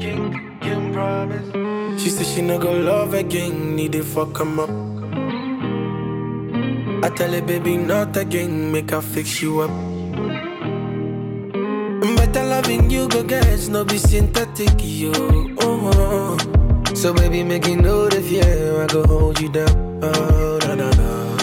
King, King promise. She said she no go love again, need to fuck him up. I tell her, baby, not again, make her fix you up. Better loving you, go get, no be synthetic, yo. Oh, oh. So, baby, make you know the fear, I go hold you down. Oh, da, da, da.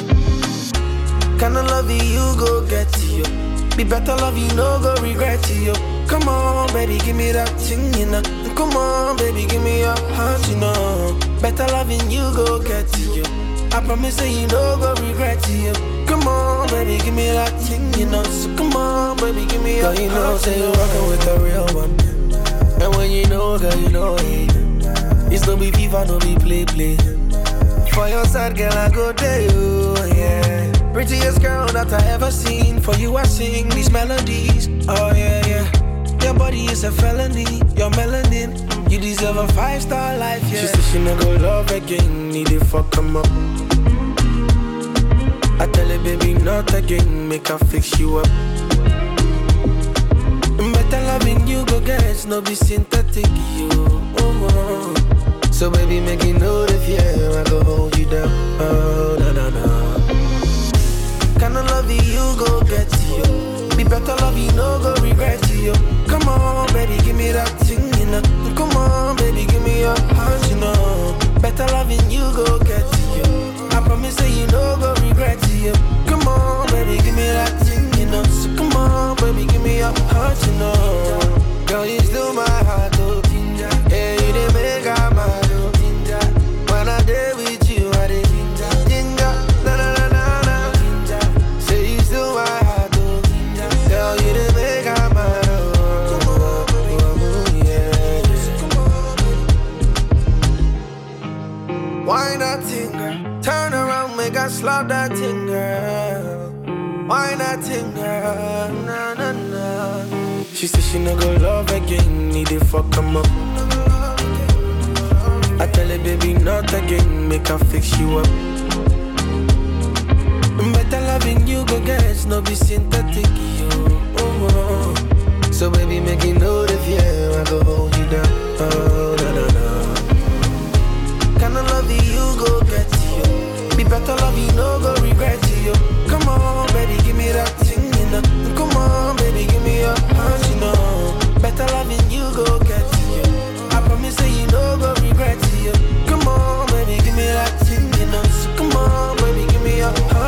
Kinda love you, go get you. Be better love you, no go regret you. Come on, baby, give me that thing, you know. Come on, baby, give me your heart, you know. Better loving you, go get you. I promise that you no go regret you. Come on, baby, give me that thing, you know. So come on, baby, give me your girl, you know, say you're rockin' with the real one. And when you know, girl, you know it. It's no be FIFA, no be play play. For your side, girl, I go there, you, yeah. Prettiest girl that I ever seen. For you, I sing these melodies. Oh yeah, yeah. Your body is a felony. Your melanin, you deserve a five star life. Yeah. She said she no go love again. Need to fuck him up. I tell her, baby, not again. Make her fix you up. Better loving you, go get no be synthetic, you. Oh, oh. So baby, make you know the fear. I go hold you down. Oh, na na na. Better love you, no go regret you. Come on, baby, give me that thing, you know. Come on, baby, give me your heart, you know. Better loving you, go get you. I promise that you no go regret you. Come on, baby, give me Not thing, girl? Turn around, make us slap that thing, girl. Why not thing, girl? Na na na. She said she no go love again, need to fuck him up. I tell her, baby, not again, make her fix you up. Better loving you, go get, no be synthetic, you. Oh, oh, oh. So, baby, make you know the fear, I go oh, hold you